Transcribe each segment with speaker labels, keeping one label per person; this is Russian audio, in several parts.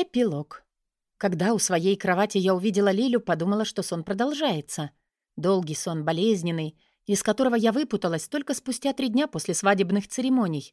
Speaker 1: Эпилог. Когда у своей кровати я увидела Лилю, подумала, что сон продолжается. Долгий сон, болезненный, из которого я выпуталась только спустя три дня после свадебных церемоний.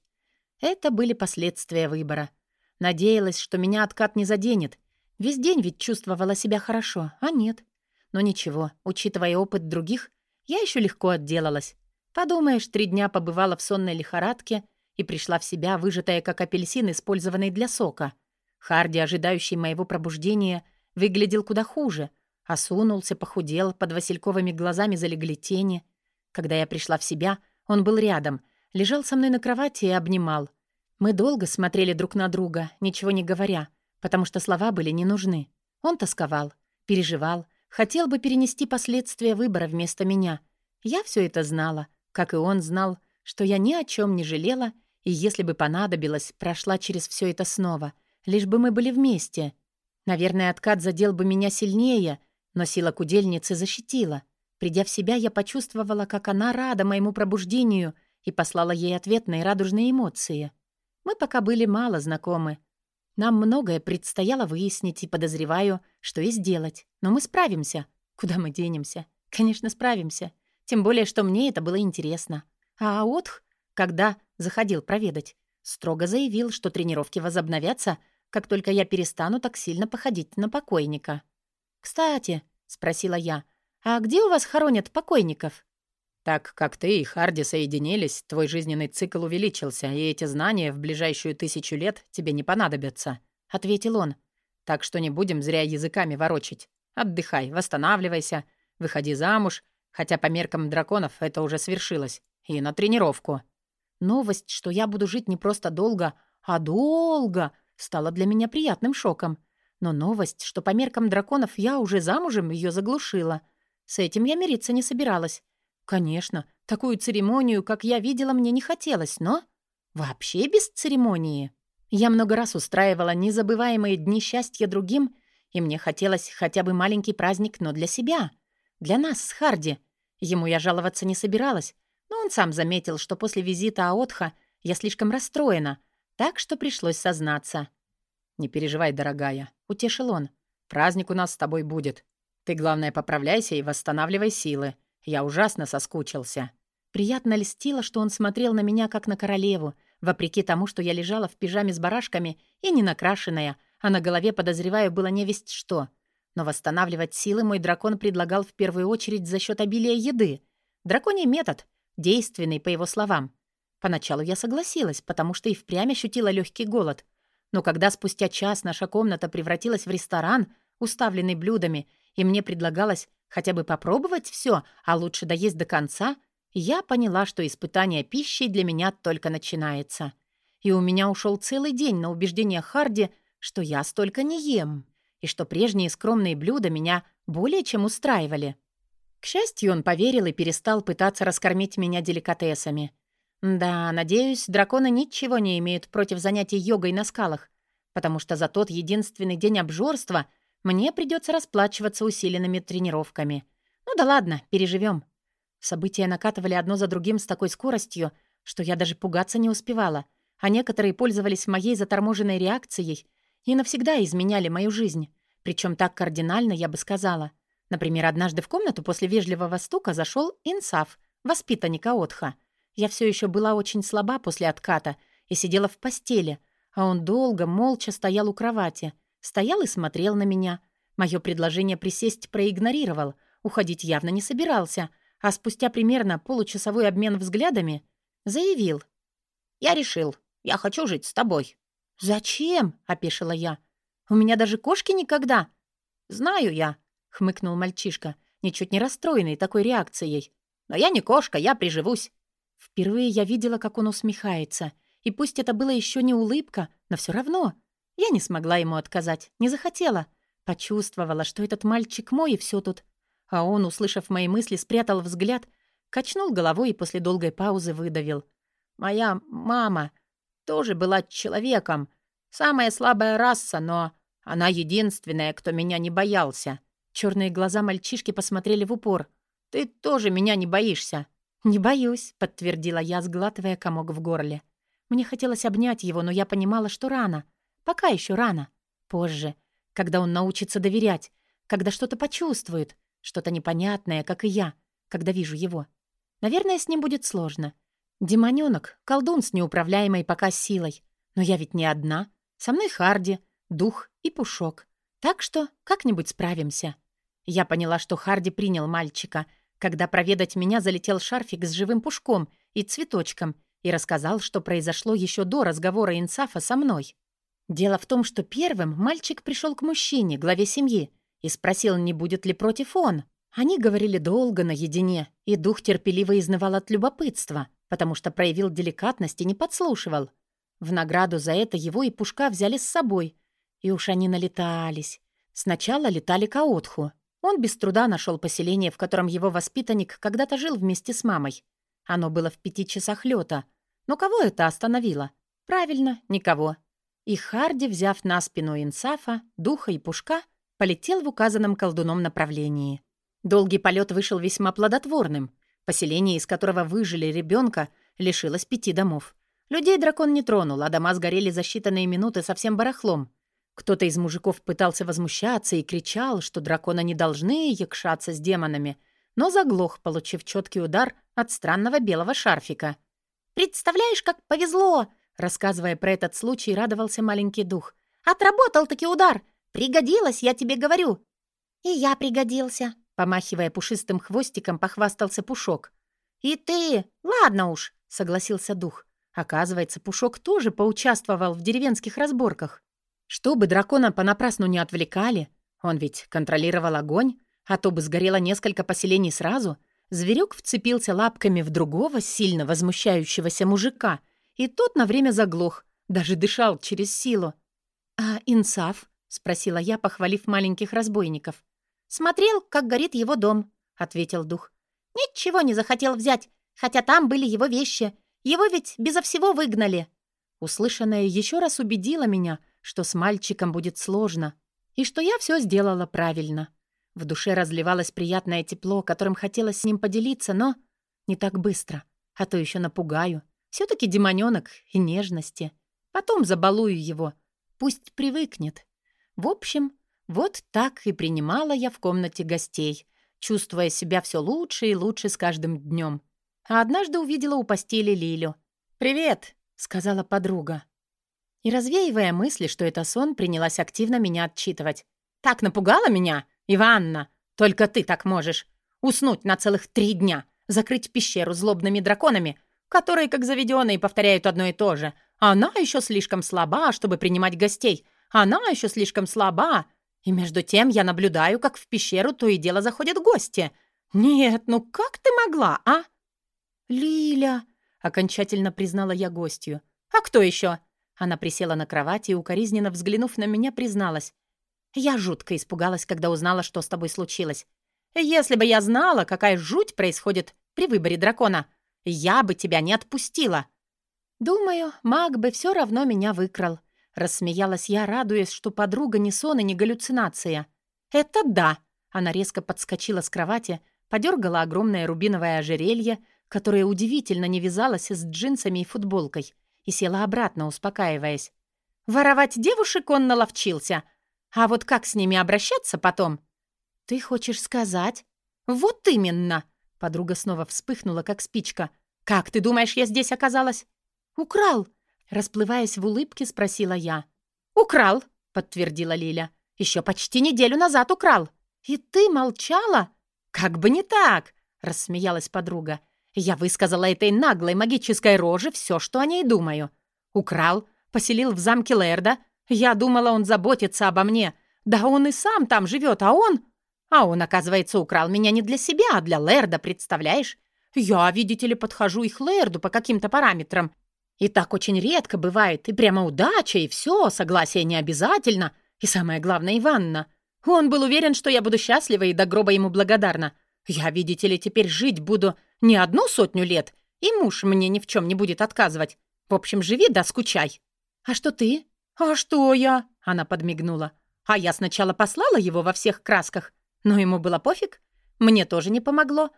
Speaker 1: Это были последствия выбора. Надеялась, что меня откат не заденет. Весь день ведь чувствовала себя хорошо, а нет. Но ничего, учитывая опыт других, я еще легко отделалась. Подумаешь, три дня побывала в сонной лихорадке и пришла в себя, выжатая как апельсин, использованный для сока — Харди, ожидающий моего пробуждения, выглядел куда хуже. Осунулся, похудел, под васильковыми глазами залегли тени. Когда я пришла в себя, он был рядом, лежал со мной на кровати и обнимал. Мы долго смотрели друг на друга, ничего не говоря, потому что слова были не нужны. Он тосковал, переживал, хотел бы перенести последствия выбора вместо меня. Я все это знала, как и он знал, что я ни о чем не жалела, и если бы понадобилось, прошла через все это снова — Лишь бы мы были вместе. Наверное, откат задел бы меня сильнее, но сила кудельницы защитила. Придя в себя, я почувствовала, как она рада моему пробуждению и послала ей ответные радужные эмоции. Мы пока были мало знакомы. Нам многое предстояло выяснить и подозреваю, что и сделать. Но мы справимся. Куда мы денемся? Конечно, справимся. Тем более, что мне это было интересно. А Отх, когда заходил проведать, строго заявил, что тренировки возобновятся — как только я перестану так сильно походить на покойника. «Кстати», — спросила я, — «а где у вас хоронят покойников?»
Speaker 2: «Так как ты и Харди соединились, твой жизненный цикл увеличился, и эти знания в ближайшую тысячу лет тебе не понадобятся», — ответил он. «Так что не будем зря языками ворочить. Отдыхай, восстанавливайся, выходи замуж, хотя по меркам драконов это уже свершилось, и на тренировку».
Speaker 1: Новость, что я буду жить не просто долго, а долго — стала для меня приятным шоком. Но новость, что по меркам драконов я уже замужем, ее заглушила. С этим я мириться не собиралась. Конечно, такую церемонию, как я видела, мне не хотелось, но... Вообще без церемонии. Я много раз устраивала незабываемые дни счастья другим, и мне хотелось хотя бы маленький праздник, но для себя. Для нас с Харди. Ему я жаловаться не собиралась, но он сам заметил, что после визита Аотха я слишком расстроена, так что пришлось сознаться.
Speaker 2: «Не переживай, дорогая», — утешил он. «Праздник у нас с тобой будет. Ты, главное, поправляйся и восстанавливай силы. Я ужасно соскучился».
Speaker 1: Приятно льстило, что он смотрел на меня как на королеву, вопреки тому, что я лежала в пижаме с барашками и не накрашенная, а на голове, подозреваю, было невесть что. Но восстанавливать силы мой дракон предлагал в первую очередь за счет обилия еды. Драконий метод, действенный, по его словам. Поначалу я согласилась, потому что и впрямь ощутила легкий голод. Но когда спустя час наша комната превратилась в ресторан, уставленный блюдами, и мне предлагалось хотя бы попробовать все, а лучше доесть до конца, я поняла, что испытание пищей для меня только начинается. И у меня ушел целый день на убеждение Харди, что я столько не ем, и что прежние скромные блюда меня более чем устраивали. К счастью, он поверил и перестал пытаться раскормить меня деликатесами — да, надеюсь, драконы ничего не имеют против занятий йогой на скалах, потому что за тот единственный день обжорства мне придется расплачиваться усиленными тренировками. Ну да ладно, переживем. События накатывали одно за другим с такой скоростью, что я даже пугаться не успевала, а некоторые пользовались моей заторможенной реакцией и навсегда изменяли мою жизнь. Причем так кардинально, я бы сказала. Например, однажды в комнату после вежливого стука зашел Инсаф, воспитанник Аотха — я все еще была очень слаба после отката и сидела в постели, а он долго, молча стоял у кровати. Стоял и смотрел на меня. Мое предложение присесть проигнорировал, уходить явно не собирался, а спустя примерно получасовой обмен взглядами заявил. «Я решил. Я хочу жить с тобой». «Зачем?» — опешила я. «У меня даже кошки никогда». «Знаю я», — хмыкнул мальчишка, ничуть не расстроенный такой реакцией. «Но я не кошка, я приживусь. Впервые я видела, как он усмехается. И пусть это было еще не улыбка, но все равно. Я не смогла ему отказать, не захотела. Почувствовала, что этот мальчик мой и все тут. А он, услышав мои мысли, спрятал взгляд, качнул головой и после долгой паузы выдавил. «Моя мама тоже была человеком. Самая слабая раса, но она единственная, кто меня не боялся». Черные глаза мальчишки посмотрели в упор. «Ты тоже меня не боишься?» «Не боюсь», — подтвердила я, сглатывая комок в горле. Мне хотелось обнять его, но я понимала, что рано. Пока еще рано. Позже, когда он научится доверять, когда что-то почувствует, что-то непонятное, как и я, когда вижу его. Наверное, с ним будет сложно. Демонёнок, колдун с неуправляемой пока силой. Но я ведь не одна. Со мной Харди, Дух и Пушок. Так что как-нибудь справимся. Я поняла, что Харди принял мальчика, когда проведать меня залетел шарфик с живым пушком и цветочком и рассказал, что произошло еще до разговора Инсафа со мной. Дело в том, что первым мальчик пришел к мужчине, главе семьи, и спросил, не будет ли против он. Они говорили долго наедине, и дух терпеливо изнывал от любопытства, потому что проявил деликатность и не подслушивал. В награду за это его и Пушка взяли с собой. И уж они налетались. Сначала летали к Аотху. Он без труда нашел поселение, в котором его воспитанник когда-то жил вместе с мамой. Оно было в пяти часах лета. Но кого это остановило? Правильно, никого. И Харди, взяв на спину Инсафа, Духа и Пушка, полетел в указанном колдуном направлении. Долгий полет вышел весьма плодотворным. Поселение, из которого выжили ребенка, лишилось пяти домов. Людей дракон не тронул, а дома сгорели за считанные минуты совсем барахлом. Кто-то из мужиков пытался возмущаться и кричал, что дракона не должны якшаться с демонами, но заглох, получив четкий удар от странного белого шарфика. «Представляешь, как повезло!» Рассказывая про этот случай, радовался маленький дух. «Отработал-таки удар! Пригодилось, я тебе говорю!» «И я пригодился!» Помахивая пушистым хвостиком, похвастался Пушок. «И ты! Ладно уж!» — согласился дух. Оказывается, Пушок тоже поучаствовал в деревенских разборках. Чтобы дракона понапрасну не отвлекали, он ведь контролировал огонь, а то бы сгорело несколько поселений сразу, зверек вцепился лапками в другого сильно возмущающегося мужика, и тот на время заглох, даже дышал через силу. «А Инсаф?» — спросила я, похвалив маленьких разбойников. «Смотрел, как горит его дом», — ответил дух. «Ничего не захотел взять, хотя там были его вещи. Его ведь безо всего выгнали». Услышанное еще раз убедило меня, что с мальчиком будет сложно, и что я все сделала правильно. В душе разливалось приятное тепло, которым хотелось с ним поделиться, но не так быстро, а то еще напугаю. все таки демонёнок и нежности. Потом забалую его. Пусть привыкнет. В общем, вот так и принимала я в комнате гостей, чувствуя себя все лучше и лучше с каждым днем. А однажды увидела у постели Лилю. «Привет!» — сказала подруга. И, развеивая мысли, что это сон, принялась активно меня отчитывать. «Так напугала меня, Иванна! Только ты так можешь! Уснуть на целых три дня, закрыть пещеру злобными драконами, которые, как заведенные, повторяют одно и то же. Она еще слишком слаба, чтобы принимать гостей. Она еще слишком слаба, и между тем я наблюдаю, как в пещеру то и дело заходят гости. Нет, ну как ты могла, а? Лиля, окончательно признала я гостью. А кто еще? Она присела на кровати и, укоризненно взглянув на меня, призналась. Я жутко испугалась, когда узнала, что с тобой случилось. Если бы я знала, какая жуть происходит при выборе дракона, я бы тебя не отпустила. Думаю, маг бы все равно меня выкрал. Рассмеялась я, радуясь, что подруга не сон и не галлюцинация. «Это да!» Она резко подскочила с кровати, подергала огромное рубиновое ожерелье, которое удивительно не вязалось с джинсами и футболкой, и села обратно, успокаиваясь. «Воровать девушек он наловчился. А вот как с ними обращаться потом?» «Ты хочешь сказать?» «Вот именно!» Подруга снова вспыхнула, как спичка. «Как ты думаешь, я здесь оказалась?» «Украл!» Расплываясь в улыбке, спросила я. «Украл», — подтвердила Лиля. «Еще почти неделю назад украл». «И ты молчала?» «Как бы не так», — рассмеялась подруга. «Я высказала этой наглой магической роже все, что о ней думаю. Украл, поселил в замке Лерда. Я думала, он заботится обо мне. Да он и сам там живет, а он...» «А он, оказывается, украл меня не для себя, а для Лерда, представляешь? Я, видите ли, подхожу их Лерду по каким-то параметрам, и так очень редко бывает, и прямо удача, и все, согласие не обязательно. И самое главное, Иванна. Он был уверен, что я буду счастлива и до гроба ему благодарна. Я, видите ли, теперь жить буду не одну сотню лет, и муж мне ни в чем не будет отказывать. В общем, живи да скучай. А что ты? А что я? Она подмигнула. А я сначала послала его во всех красках, но ему было пофиг. Мне тоже не помогло.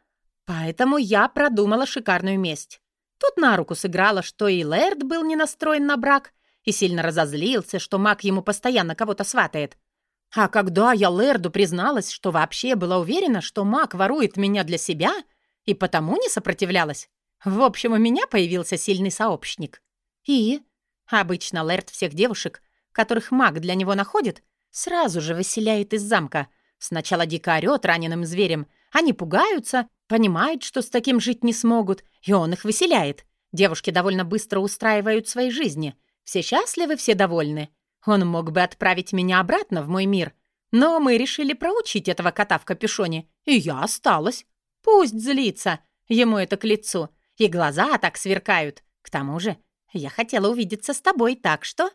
Speaker 1: Поэтому я продумала шикарную месть. Тут на руку сыграло, что и Лэрд был не настроен на брак, и сильно разозлился, что маг ему постоянно кого-то сватает. А когда я Лерду призналась, что вообще была уверена, что маг ворует меня для себя, и потому не сопротивлялась, в общем, у меня появился сильный сообщник. И обычно Лерд всех девушек, которых маг для него находит, сразу же выселяет из замка. Сначала дико орёт раненым зверем, они пугаются, понимают, что с таким жить не смогут, и он их выселяет. Девушки довольно быстро устраивают свои жизни. Все счастливы, все довольны. Он мог бы отправить меня обратно в мой мир, но мы решили проучить этого кота в капюшоне, и я осталась. Пусть злится, ему это к лицу, и глаза так сверкают. К тому же я хотела увидеться с тобой, так что...»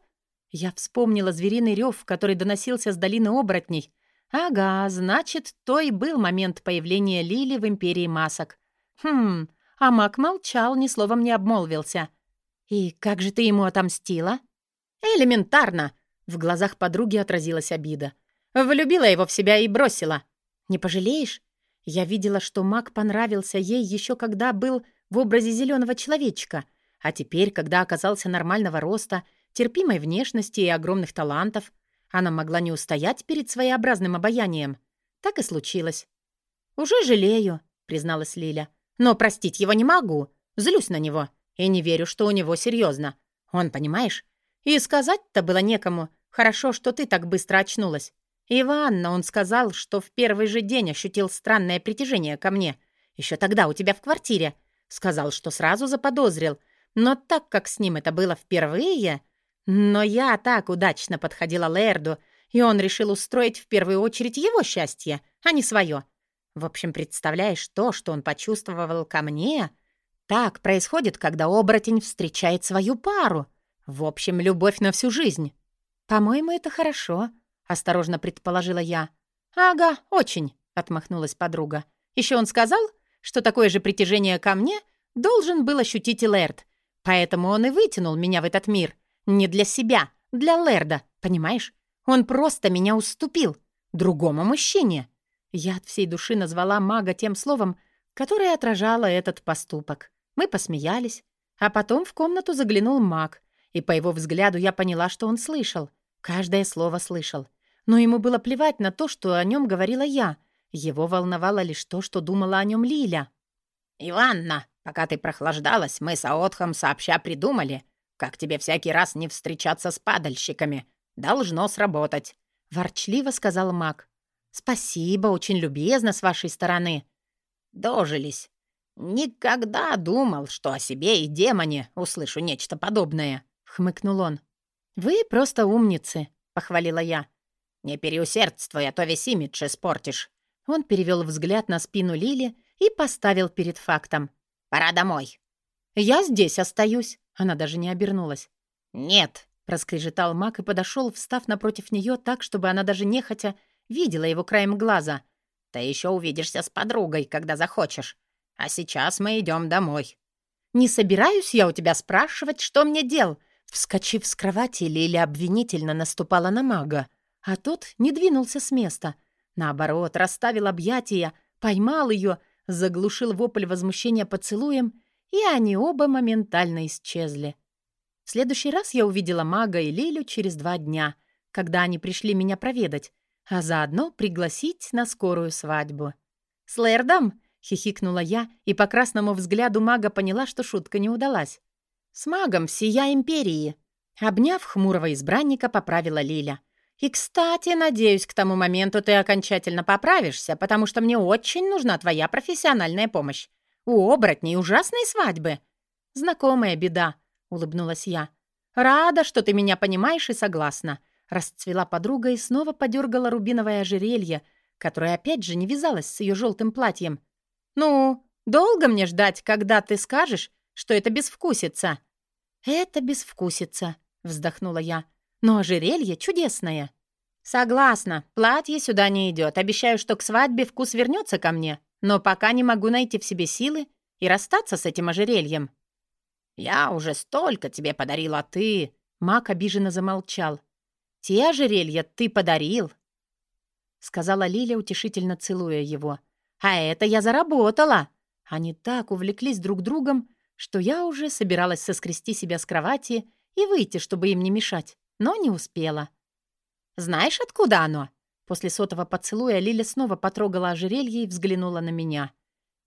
Speaker 1: Я вспомнила звериный рев, который доносился с долины оборотней. «Ага, значит, то и был момент появления Лили в Империи масок. Хм, а маг молчал, ни словом не обмолвился. «И как же ты ему отомстила?» «Элементарно!» В глазах подруги отразилась обида. Влюбила его в себя и бросила. «Не пожалеешь?» Я видела, что маг понравился ей еще когда был в образе зеленого человечка, а теперь, когда оказался нормального роста, терпимой внешности и огромных талантов, она могла не устоять перед своеобразным обаянием. Так и случилось. «Уже жалею», — призналась Лиля. «Но простить его не могу. Злюсь на него. И не верю, что у него серьезно. Он, понимаешь, и сказать-то было некому. Хорошо, что ты так быстро очнулась. Иванна, он сказал, что в первый же день ощутил странное притяжение ко мне. Еще тогда у тебя в квартире. Сказал, что сразу заподозрил. Но так как с ним это было впервые... Но я так удачно подходила Лерду, и он решил устроить в первую очередь его счастье, а не свое. В общем, представляешь, то, что он почувствовал ко мне... Так происходит, когда оборотень встречает свою пару. В общем, любовь на всю жизнь. По-моему, это хорошо, осторожно предположила я. Ага, очень, отмахнулась подруга. Еще он сказал, что такое же притяжение ко мне должен был ощутить Лэрд. Поэтому он и вытянул меня в этот мир. Не для себя, для Лэрда, понимаешь? Он просто меня уступил. Другому мужчине. Я от всей души назвала мага тем словом, которое отражало этот поступок. Мы посмеялись. А потом в комнату заглянул маг и по его взгляду я поняла, что он слышал. Каждое слово слышал. Но ему было плевать на то, что о нем говорила я. Его волновало лишь то, что думала о нем Лиля. «Иванна, пока ты прохлаждалась, мы с Аотхом сообща придумали, как тебе всякий раз не встречаться с падальщиками. Должно сработать», — ворчливо сказал маг. «Спасибо, очень любезно с вашей стороны». «Дожились. Никогда думал, что о себе и демоне услышу нечто подобное», хмыкнул он. «Вы просто умницы», — похвалила я. «Не переусердствуй, а то весь имидж испортишь». Он перевел взгляд на спину Лили и поставил перед фактом. «Пора домой». «Я здесь остаюсь», — она даже не обернулась. «Нет», — проскрежетал Мак и подошел, встав напротив нее так, чтобы она даже нехотя видела его краем глаза. «Ты еще увидишься с подругой, когда захочешь. А сейчас мы идем домой». «Не собираюсь я у тебя спрашивать, что мне дел», Вскочив с кровати, Лиля обвинительно наступала на мага, а тот не двинулся с места. Наоборот, расставил объятия, поймал ее, заглушил вопль возмущения поцелуем, и они оба моментально исчезли. В следующий раз я увидела мага и Лилю через два дня, когда они пришли меня проведать, а заодно пригласить на скорую свадьбу. «С Лэрдом?» — хихикнула я, и по красному взгляду мага поняла, что шутка не удалась. «С магом всея империи!» Обняв хмурого избранника, поправила Лиля. «И, кстати, надеюсь, к тому моменту ты окончательно поправишься, потому что мне очень нужна твоя профессиональная помощь. У оборотней ужасные свадьбы». «Знакомая беда», — улыбнулась я. «Рада, что ты меня понимаешь и согласна», — расцвела подруга и снова подергала рубиновое ожерелье, которое опять же не вязалось с ее желтым платьем. «Ну, долго мне ждать, когда ты скажешь, что это безвкусица». «Это безвкусица», — вздохнула я. «Но ожерелье чудесное». «Согласна, платье сюда не идет. Обещаю, что к свадьбе вкус вернется ко мне, но пока не могу найти в себе силы и расстаться с этим ожерельем». «Я уже столько тебе подарила, а ты...» Мак обиженно замолчал. «Те ожерелья ты подарил», — сказала Лиля, утешительно целуя его. «А это я заработала!» Они так увлеклись друг другом, что я уже собиралась соскрести себя с кровати и выйти, чтобы им не мешать, но не успела. «Знаешь, откуда оно?» После сотого поцелуя Лиля снова потрогала ожерелье и взглянула на меня.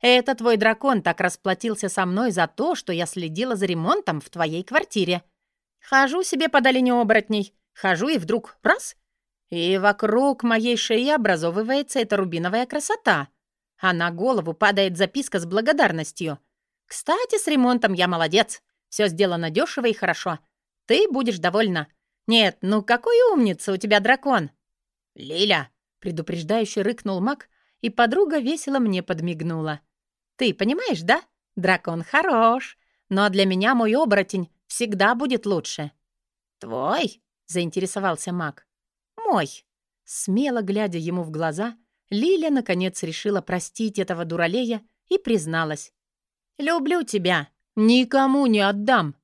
Speaker 1: «Это твой дракон так расплатился со мной за то, что я следила за ремонтом в твоей квартире. Хожу себе по долине оборотней, хожу и вдруг раз — и вокруг моей шеи образовывается эта рубиновая красота, а на голову падает записка с благодарностью. Кстати, с ремонтом я молодец, все сделано дешево и хорошо. Ты будешь довольна. Нет, ну какой умница у тебя дракон!» «Лиля!» — предупреждающе рыкнул маг, и подруга весело мне подмигнула. «Ты понимаешь, да? Дракон хорош, но для меня мой оборотень всегда будет лучше». «Твой?» — заинтересовался маг. «Мой». Смело глядя ему в глаза, Лиля, наконец, решила простить этого дуралея и призналась. «Люблю тебя. Никому не отдам».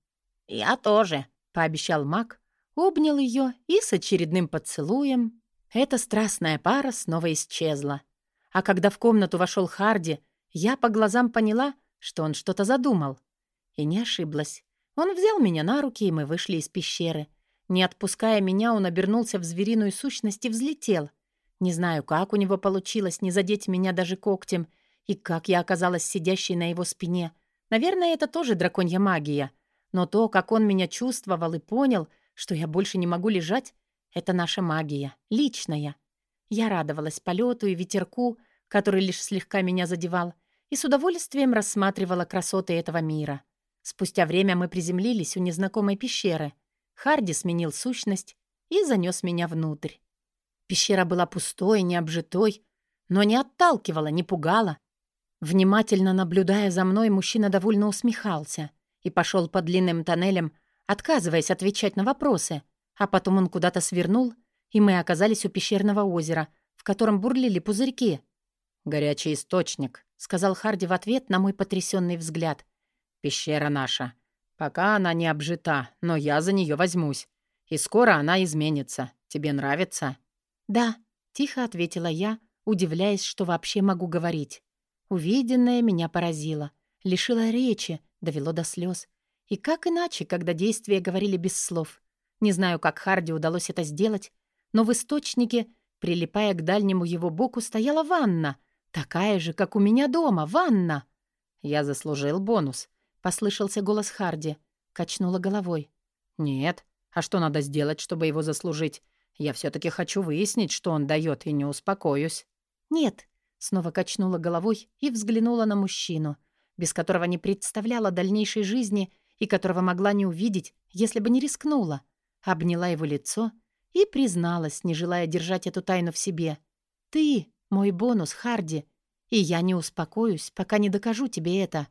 Speaker 1: «Я тоже», — пообещал маг, обнял ее и с очередным поцелуем эта страстная пара снова исчезла. А когда в комнату вошел Харди, я по глазам поняла, что он что-то задумал. И не ошиблась. Он взял меня на руки, и мы вышли из пещеры. Не отпуская меня, он обернулся в звериную сущность и взлетел. Не знаю, как у него получилось не задеть меня даже когтем, и как я оказалась сидящей на его спине. Наверное, это тоже драконья магия. Но то, как он меня чувствовал и понял, что я больше не могу лежать, это наша магия, личная. Я радовалась полету и ветерку, который лишь слегка меня задевал, и с удовольствием рассматривала красоты этого мира. Спустя время мы приземлились у незнакомой пещеры. Харди сменил сущность и занес меня внутрь. Пещера была пустой, необжитой, но не отталкивала, не пугала. Внимательно наблюдая за мной, мужчина довольно усмехался и пошел по длинным тоннелям, отказываясь отвечать на вопросы — а потом он куда-то свернул, и мы оказались у пещерного озера, в котором бурлили пузырьки. «Горячий источник», — сказал Харди в ответ на мой потрясенный взгляд. «Пещера наша. Пока она не обжита, но я за нее возьмусь. И скоро она изменится. Тебе нравится?» «Да», — тихо ответила я, удивляясь, что вообще могу говорить. Увиденное меня поразило, лишило речи, довело до слез. И как иначе, когда действия говорили без слов? Не знаю, как Харди удалось это сделать, но в источнике, прилипая к дальнему его боку, стояла ванна. Такая же, как у меня дома, ванна. «Я заслужил бонус», — послышался голос Харди. Качнула головой. «Нет. А что надо сделать, чтобы его заслужить? Я все таки хочу выяснить, что он дает, и не успокоюсь». «Нет», — снова качнула головой и взглянула на мужчину, без которого не представляла дальнейшей жизни и которого могла не увидеть, если бы не рискнула обняла его лицо и призналась, не желая держать эту тайну в себе. «Ты — мой бонус, Харди, и я не успокоюсь, пока не докажу тебе это».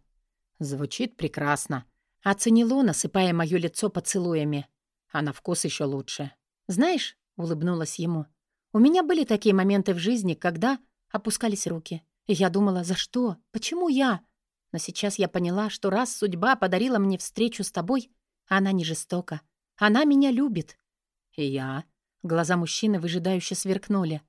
Speaker 1: «Звучит прекрасно», — оценил он, осыпая моё лицо поцелуями. «А на вкус еще лучше». «Знаешь», — улыбнулась ему, — «у меня были такие моменты в жизни, когда опускались руки. И я думала, за что? Почему я?» Но сейчас я поняла, что раз судьба подарила мне встречу с тобой, она не жестока, она меня любит. И я. Глаза мужчины выжидающе сверкнули.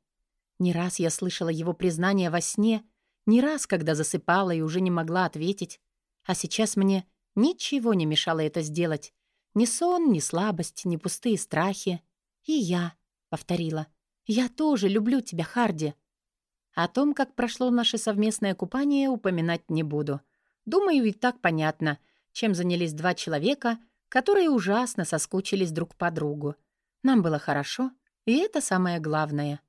Speaker 1: Не раз я слышала его признание во сне, не раз, когда засыпала и уже не могла ответить. А сейчас мне ничего не мешало это сделать. Ни сон, ни слабость, ни пустые страхи. И я, — повторила, — я тоже люблю тебя, Харди. О том, как прошло наше совместное купание, упоминать не буду. Думаю, и так понятно, чем занялись два человека — которые ужасно соскучились друг по другу. Нам было хорошо, и это самое главное.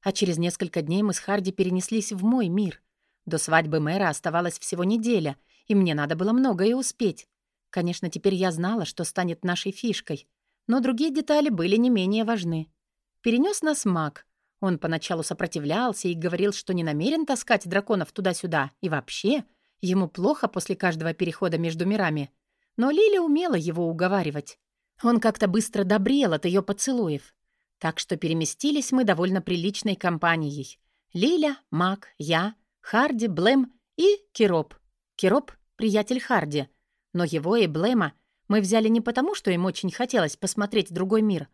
Speaker 1: А через несколько дней мы с Харди перенеслись в мой мир. До свадьбы мэра оставалась всего неделя, и мне надо было многое успеть. Конечно, теперь я знала, что станет нашей фишкой, но другие детали были не менее важны. Перенес нас маг. Он поначалу сопротивлялся и говорил, что не намерен таскать драконов туда-сюда, и вообще, ему плохо после каждого перехода между мирами — но Лиля умела его уговаривать. Он как-то быстро добрел от ее поцелуев. Так что переместились мы довольно приличной компанией. Лиля, Мак, я, Харди, Блэм и Кироп. Кироп — приятель Харди. Но его и Блэма мы взяли не потому, что им очень хотелось посмотреть другой мир,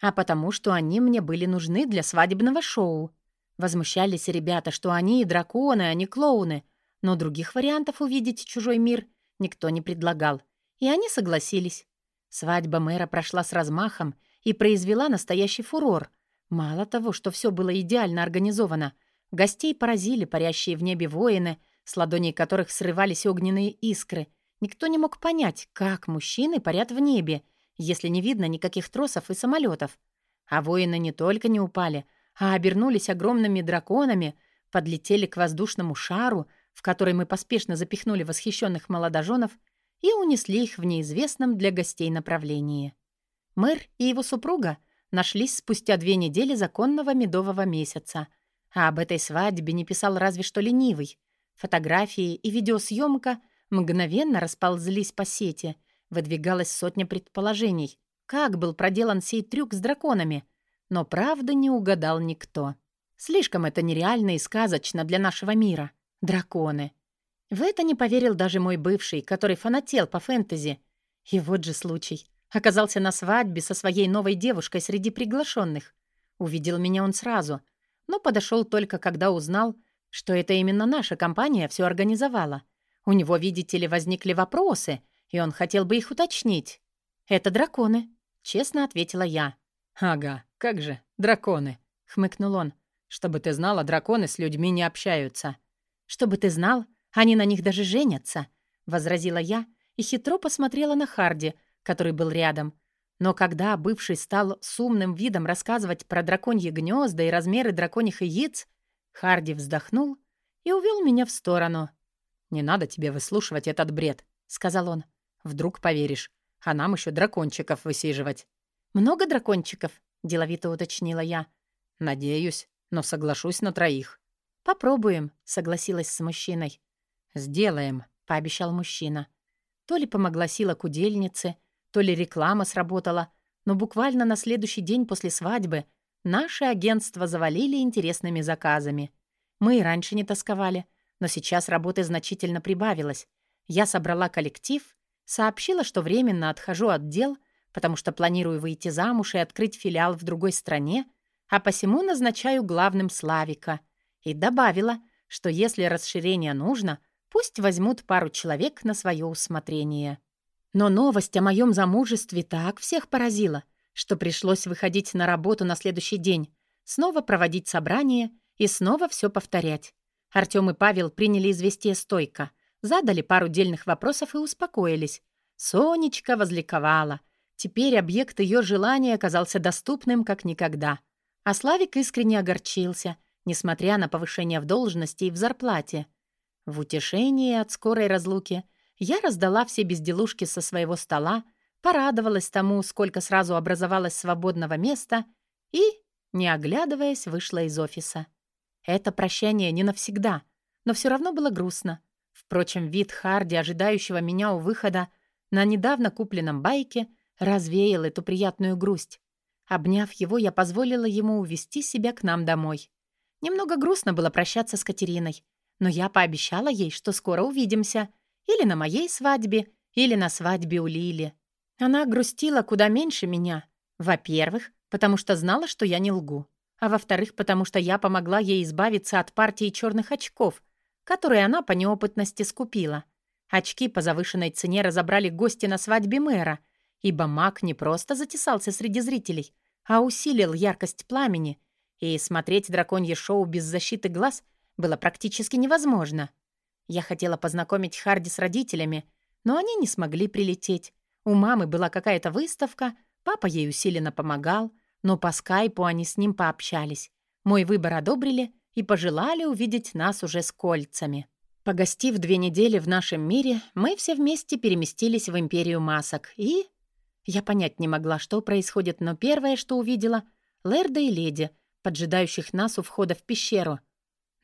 Speaker 1: а потому, что они мне были нужны для свадебного шоу. Возмущались ребята, что они и драконы, а не клоуны, но других вариантов увидеть чужой мир никто не предлагал и они согласились. Свадьба мэра прошла с размахом и произвела настоящий фурор. Мало того, что все было идеально организовано, гостей поразили парящие в небе воины, с ладоней которых срывались огненные искры. Никто не мог понять, как мужчины парят в небе, если не видно никаких тросов и самолетов. А воины не только не упали, а обернулись огромными драконами, подлетели к воздушному шару, в который мы поспешно запихнули восхищенных молодоженов и унесли их в неизвестном для гостей направлении. Мэр и его супруга нашлись спустя две недели законного медового месяца, а об этой свадьбе не писал разве что ленивый. Фотографии и видеосъемка мгновенно расползлись по сети, выдвигалась сотня предположений, как был проделан сей трюк с драконами, но правда не угадал никто. Слишком это нереально и сказочно для нашего мира. Драконы. В это не поверил даже мой бывший, который фанател по фэнтези. И вот же случай. Оказался на свадьбе со своей новой девушкой среди приглашенных. Увидел меня он сразу, но подошел только когда узнал, что это именно наша компания все организовала. У него, видите ли, возникли вопросы, и он хотел бы их уточнить. «Это драконы», — честно ответила я.
Speaker 2: «Ага, как же, драконы», — хмыкнул он. «Чтобы ты знала, драконы с людьми не общаются».
Speaker 1: «Чтобы ты знал, они на них даже женятся», — возразила я и хитро посмотрела на Харди, который был рядом. Но когда бывший стал с умным видом рассказывать про драконьи гнезда и размеры драконьих яиц, Харди вздохнул и увел меня в сторону.
Speaker 2: «Не надо тебе выслушивать этот бред», — сказал он. «Вдруг поверишь, а нам еще дракончиков высиживать».
Speaker 1: «Много дракончиков?» — деловито уточнила я.
Speaker 2: «Надеюсь, но соглашусь на троих».
Speaker 1: «Попробуем», — согласилась с мужчиной.
Speaker 2: «Сделаем», — пообещал мужчина.
Speaker 1: То ли помогла сила кудельницы, то ли реклама сработала, но буквально на следующий день после свадьбы наше агентство завалили интересными заказами. Мы и раньше не тосковали, но сейчас работы значительно прибавилось. Я собрала коллектив, сообщила, что временно отхожу от дел, потому что планирую выйти замуж и открыть филиал в другой стране, а посему назначаю главным Славика. И добавила, что если расширение нужно — Пусть возьмут пару человек на свое усмотрение. Но новость о моем замужестве так всех поразила, что пришлось выходить на работу на следующий день, снова проводить собрание и снова все повторять. Артём и Павел приняли известие стойко, задали пару дельных вопросов и успокоились. Сонечка возликовала. Теперь объект ее желания оказался доступным как никогда. А Славик искренне огорчился, несмотря на повышение в должности и в зарплате. В утешении от скорой разлуки я раздала все безделушки со своего стола, порадовалась тому, сколько сразу образовалось свободного места и, не оглядываясь, вышла из офиса. Это прощание не навсегда, но все равно было грустно. Впрочем, вид Харди, ожидающего меня у выхода на недавно купленном байке, развеял эту приятную грусть. Обняв его, я позволила ему увести себя к нам домой. Немного грустно было прощаться с Катериной, но я пообещала ей, что скоро увидимся. Или на моей свадьбе, или на свадьбе у Лили. Она грустила куда меньше меня. Во-первых, потому что знала, что я не лгу. А во-вторых, потому что я помогла ей избавиться от партии черных очков, которые она по неопытности скупила. Очки по завышенной цене разобрали гости на свадьбе мэра, ибо маг не просто затесался среди зрителей, а усилил яркость пламени, и смотреть драконье шоу без защиты глаз было практически невозможно. Я хотела познакомить Харди с родителями, но они не смогли прилететь. У мамы была какая-то выставка, папа ей усиленно помогал, но по скайпу они с ним пообщались. Мой выбор одобрили и пожелали увидеть нас уже с кольцами. Погостив две недели в нашем мире, мы все вместе переместились в Империю масок и... Я понять не могла, что происходит, но первое, что увидела — Лерда и Леди, поджидающих нас у входа в пещеру —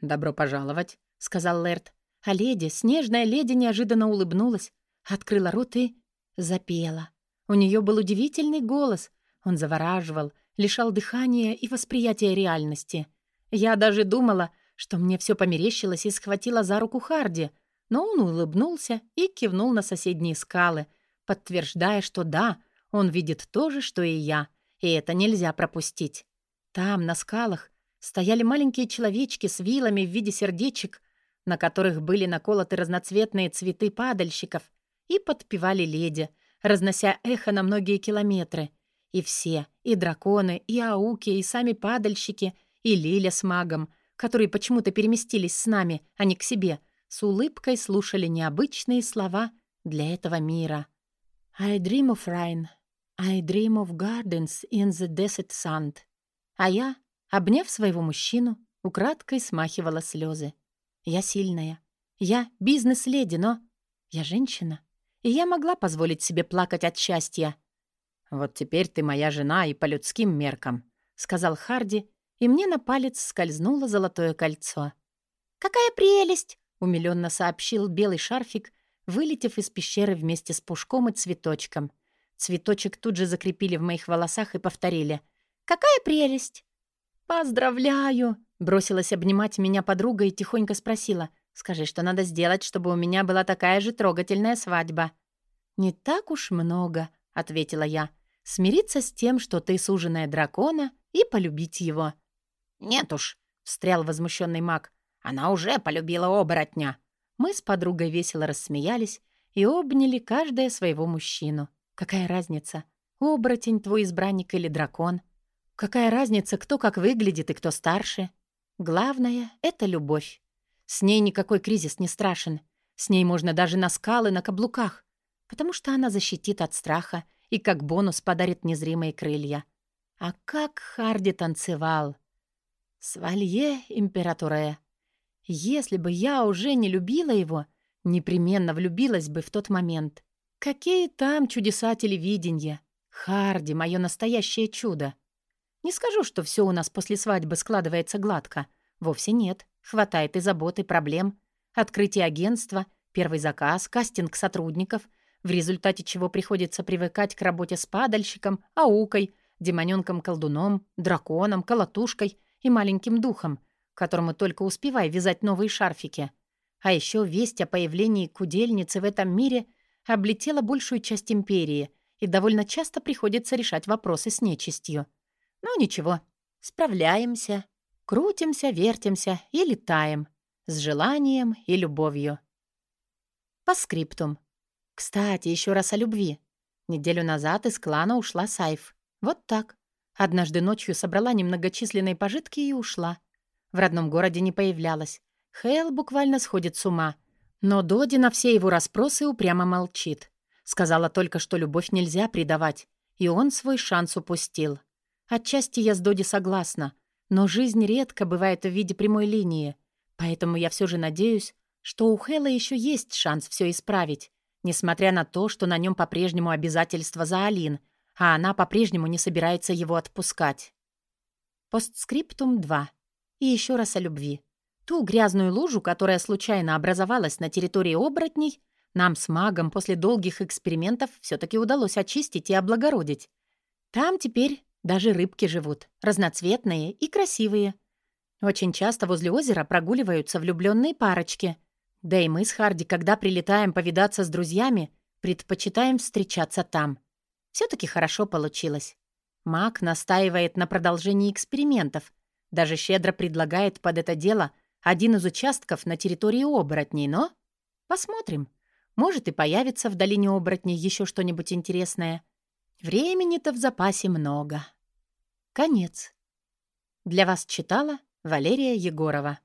Speaker 2: «Добро пожаловать», — сказал Лэрд.
Speaker 1: А леди, снежная леди, неожиданно улыбнулась, открыла рот и запела. У нее был удивительный голос. Он завораживал, лишал дыхания и восприятия реальности. Я даже думала, что мне все померещилось и схватила за руку Харди, но он улыбнулся и кивнул на соседние скалы, подтверждая, что да, он видит то же, что и я, и это нельзя пропустить. Там, на скалах, стояли маленькие человечки с вилами в виде сердечек, на которых были наколоты разноцветные цветы падальщиков, и подпевали леди, разнося эхо на многие километры. И все, и драконы, и ауки, и сами падальщики, и Лиля с магом, которые почему-то переместились с нами, а не к себе, с улыбкой слушали необычные слова для этого мира. «I dream of rain. I dream of gardens in the desert sand». А я, обняв своего мужчину, украдкой смахивала слезы. Я сильная. Я бизнес-леди, но... Я женщина. И я могла позволить себе плакать от счастья.
Speaker 2: «Вот теперь ты моя жена и по людским меркам», — сказал Харди, и мне на палец скользнуло золотое кольцо.
Speaker 1: «Какая прелесть!» — умилённо сообщил белый шарфик, вылетев из пещеры вместе с пушком и цветочком. Цветочек тут же закрепили в моих волосах и повторили. «Какая прелесть!» «Поздравляю!» — бросилась обнимать меня подруга и тихонько спросила. «Скажи, что надо сделать, чтобы у меня была такая же трогательная свадьба?» «Не так уж много», — ответила я. «Смириться с тем, что ты суженая дракона, и полюбить его».
Speaker 2: «Нет уж», — встрял возмущенный маг. «Она уже полюбила оборотня».
Speaker 1: Мы с подругой весело рассмеялись и обняли каждая своего мужчину. Какая разница, оборотень твой избранник или дракон? Какая разница, кто как выглядит и кто старше? Главное — это любовь. С ней никакой кризис не страшен. С ней можно даже на скалы на каблуках, потому что она защитит от страха и как бонус подарит незримые крылья. А как Харди танцевал! Свалье императоре. Если бы я уже не любила его, непременно влюбилась бы в тот момент. Какие там чудеса телевидения! Харди — мое настоящее чудо. Не скажу, что все у нас после свадьбы складывается гладко. Вовсе нет. Хватает и забот, и проблем. Открытие агентства, первый заказ, кастинг сотрудников, в результате чего приходится привыкать к работе с падальщиком, аукой, демонёнком-колдуном, драконом, колотушкой и маленьким духом, которому только успевай вязать новые шарфики. А еще весть о появлении кудельницы в этом мире облетела большую часть империи, и довольно часто приходится решать вопросы с нечистью. Но ничего, справляемся, крутимся, вертимся и летаем. С желанием и любовью. По скриптум. Кстати, еще раз о любви. Неделю назад из клана ушла Сайф. Вот так. Однажды ночью собрала немногочисленные пожитки и ушла. В родном городе не появлялась. Хейл буквально сходит с ума. Но Доди на все его расспросы упрямо молчит. Сказала только, что любовь нельзя предавать, и он свой шанс упустил. Отчасти я с Доди согласна, но жизнь редко бывает в виде прямой линии, поэтому я все же надеюсь, что у Хэлла еще есть шанс все исправить, несмотря на то, что на нем по-прежнему обязательства за Алин, а она по-прежнему не собирается его отпускать. Постскриптум 2. И еще раз о любви. Ту грязную лужу, которая случайно образовалась на территории оборотней, нам с магом после долгих экспериментов все таки удалось очистить и облагородить. Там теперь даже рыбки живут, разноцветные и красивые. Очень часто возле озера прогуливаются влюбленные парочки. Да и мы с Харди, когда прилетаем повидаться с друзьями, предпочитаем встречаться там. все таки хорошо получилось. Мак настаивает на продолжении экспериментов, даже щедро предлагает под это дело один из участков на территории оборотней, но... Посмотрим. Может, и появится в долине оборотней еще что-нибудь интересное. Времени-то в запасе много. Конец. Для вас читала Валерия Егорова.